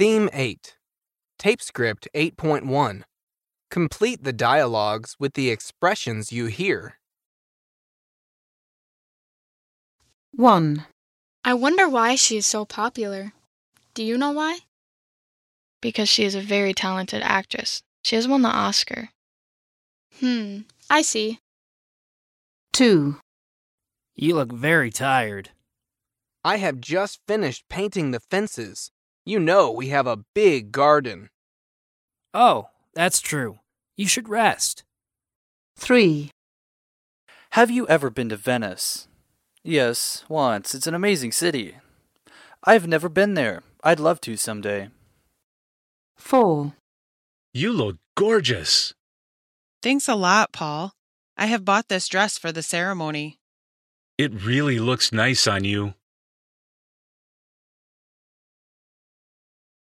Theme 8. Tape script 8.1. Complete the dialogues with the expressions you hear. 1, I wonder why she is so popular. Do you know why? because she is a very talented actress. She has won the Oscar. Hmm, I see. 2, You look very tired. I have just finished painting the fences. You know we have a big garden. Oh, that's true. You should rest. 3, Have you ever been to Venice? Yes, once. It's an amazing city. I've never been there. I'd love to someday. 4, You look gorgeous. Thanks a lot, Paul. I have bought this dress for the ceremony. It really looks nice on you.